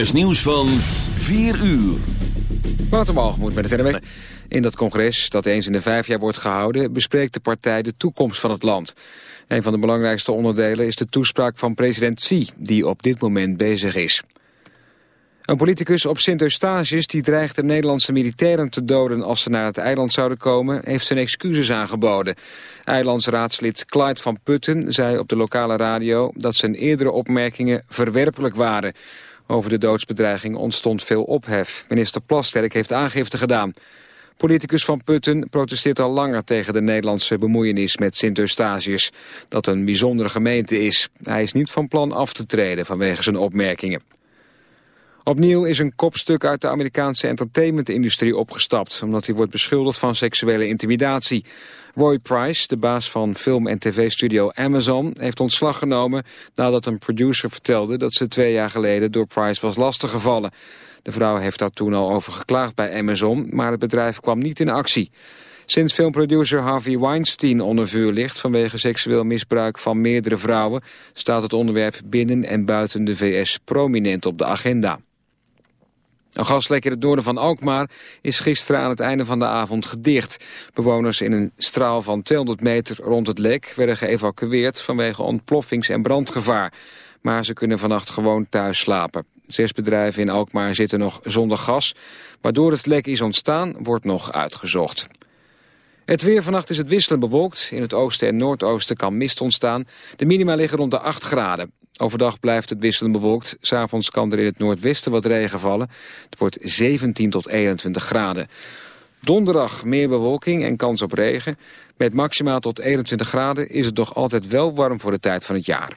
is nieuws van 4 uur. moet met het NWS. In dat congres, dat eens in de vijf jaar wordt gehouden... bespreekt de partij de toekomst van het land. Een van de belangrijkste onderdelen is de toespraak van president Xi... die op dit moment bezig is. Een politicus op Sint-Eustatius die dreigt de Nederlandse militairen te doden als ze naar het eiland zouden komen, heeft zijn excuses aangeboden. Eilandsraadslid Clyde van Putten zei op de lokale radio dat zijn eerdere opmerkingen verwerpelijk waren. Over de doodsbedreiging ontstond veel ophef. Minister Plasterk heeft aangifte gedaan. Politicus Van Putten protesteert al langer tegen de Nederlandse bemoeienis met Sint-Eustatius, dat een bijzondere gemeente is. Hij is niet van plan af te treden vanwege zijn opmerkingen. Opnieuw is een kopstuk uit de Amerikaanse entertainmentindustrie opgestapt... omdat hij wordt beschuldigd van seksuele intimidatie. Roy Price, de baas van film- en tv-studio Amazon... heeft ontslag genomen nadat een producer vertelde... dat ze twee jaar geleden door Price was lastiggevallen. De vrouw heeft daar toen al over geklaagd bij Amazon... maar het bedrijf kwam niet in actie. Sinds filmproducer Harvey Weinstein onder vuur ligt vanwege seksueel misbruik van meerdere vrouwen, staat het onderwerp binnen en buiten de VS prominent op de agenda. Een gaslek in het noorden van Alkmaar is gisteren aan het einde van de avond gedicht. Bewoners in een straal van 200 meter rond het lek werden geëvacueerd vanwege ontploffings- en brandgevaar. Maar ze kunnen vannacht gewoon thuis slapen. Zes bedrijven in Alkmaar zitten nog zonder gas. Waardoor het lek is ontstaan, wordt nog uitgezocht. Het weer vannacht is het wisselend bewolkt. In het oosten en noordoosten kan mist ontstaan. De minima liggen rond de 8 graden. Overdag blijft het wisselend bewolkt. S'avonds kan er in het noordwesten wat regen vallen. Het wordt 17 tot 21 graden. Donderdag meer bewolking en kans op regen. Met maximaal tot 21 graden is het nog altijd wel warm voor de tijd van het jaar.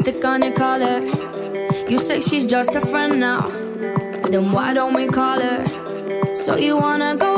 stick on your collar. You say she's just a friend now. Then why don't we call her? So you wanna go?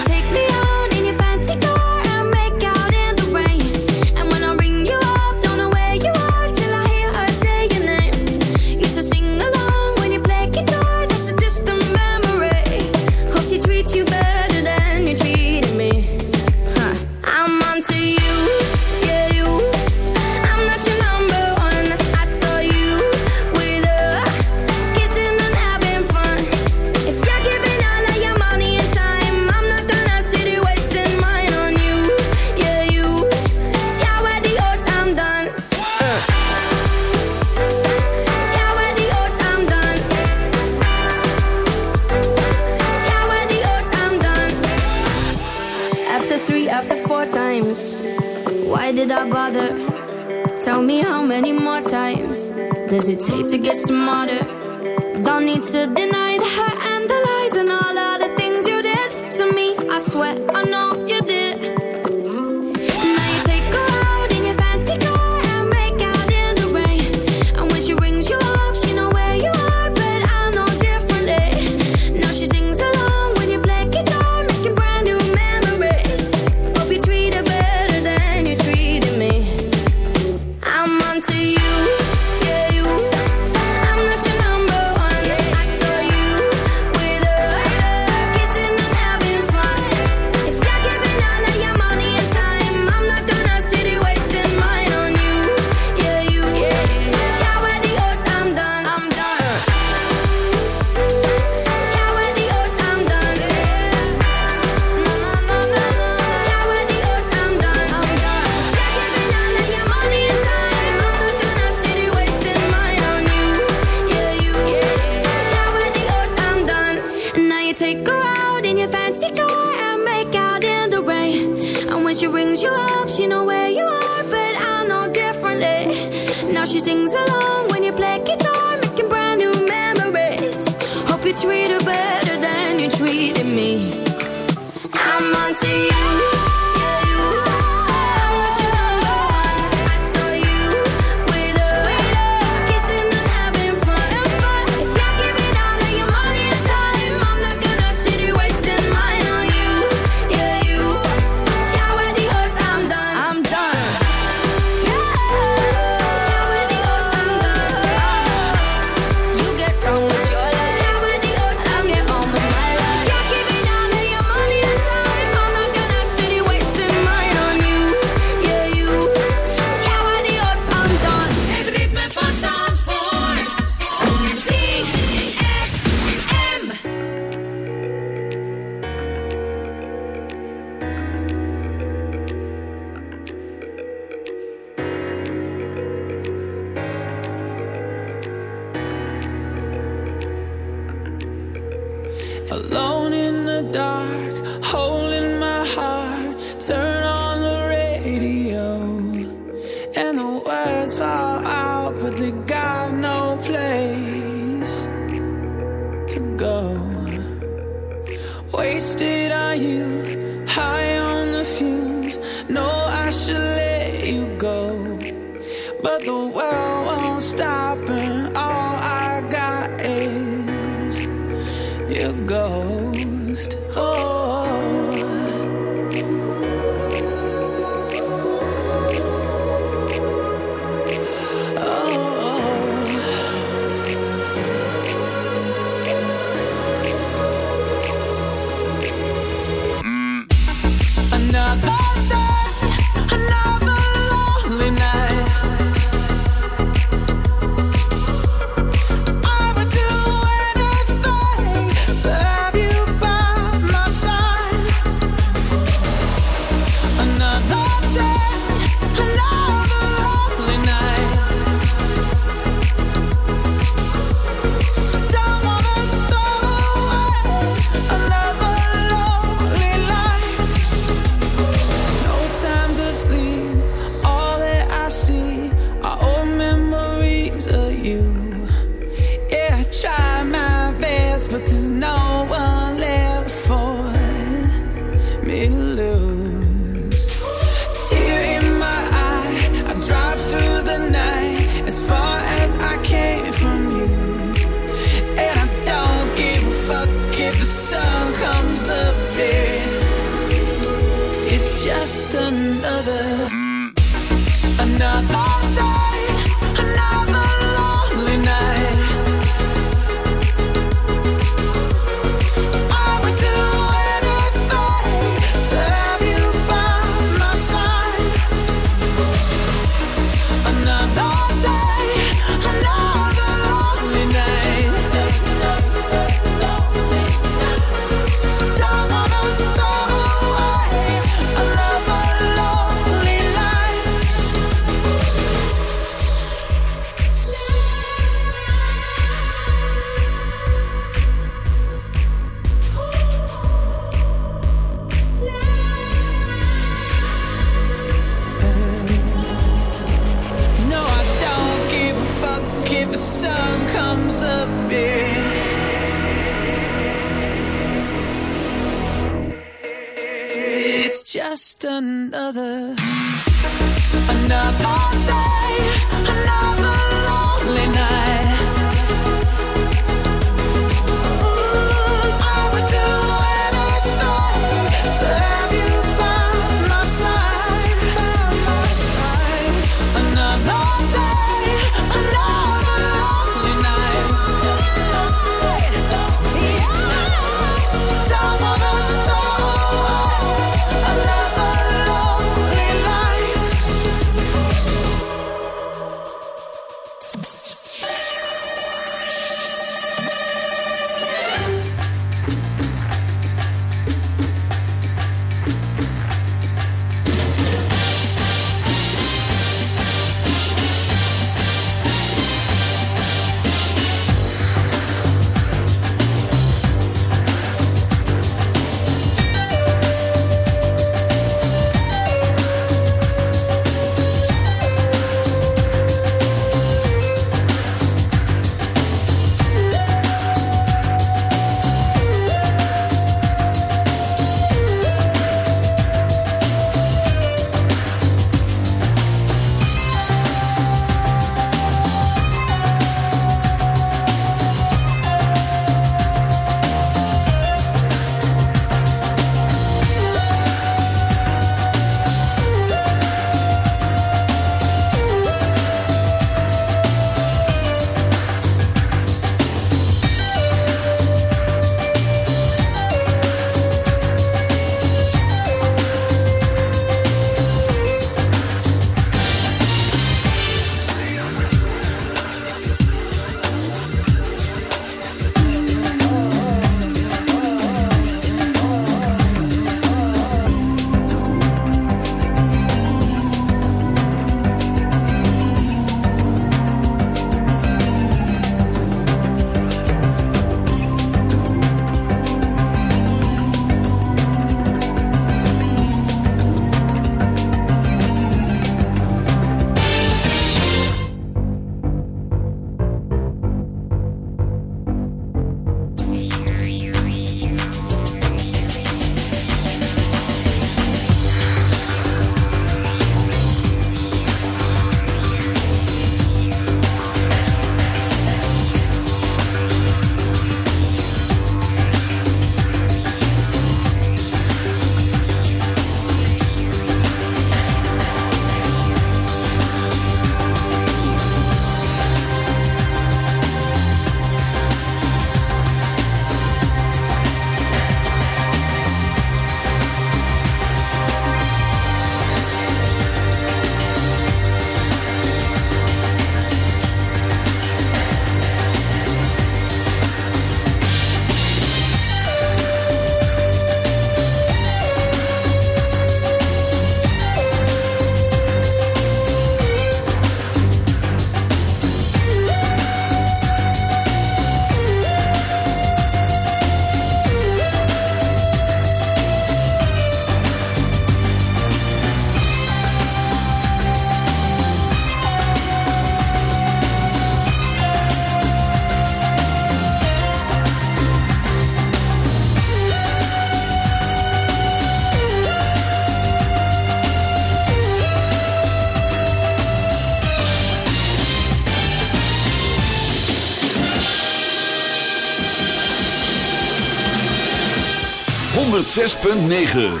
106.9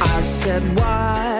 I said why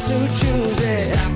to choose it.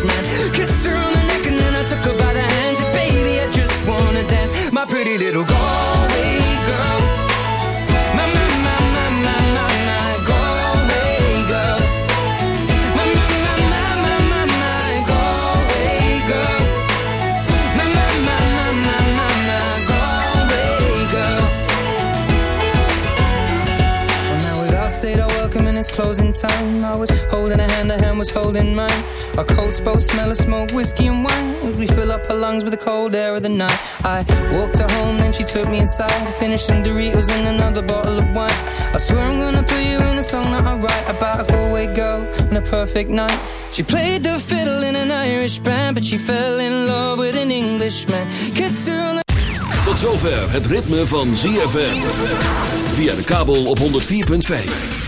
an Englishman. Kissed her on the neck and then I took her by the hands. And baby, I just wanna dance, my pretty little Galway girl. My, my, my, my, my, my, my Galway girl. My, my, my, my, my, my, my Galway girl. My, my, my, my, my, my, my Galway girl. Well, now we'd all said our welcome and it's closing time. I was holding a hand, a hand was holding mine. Our coats both smell of smoke, whiskey and wine. We fill up her lungs with the cold air of the night. I walked her home, then she took me inside to finish some Doritos and another bottle of wine. I swear I'm gonna put you in a song that I write about a Galway girl and a perfect night. She played the fiddle in an Irish band, but she fell in love with an Englishman. Kissed her on the Tot zover het ritme van ZFM. Via de kabel op 104.5.